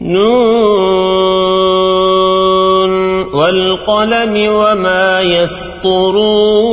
نون والقلم وما يسطرون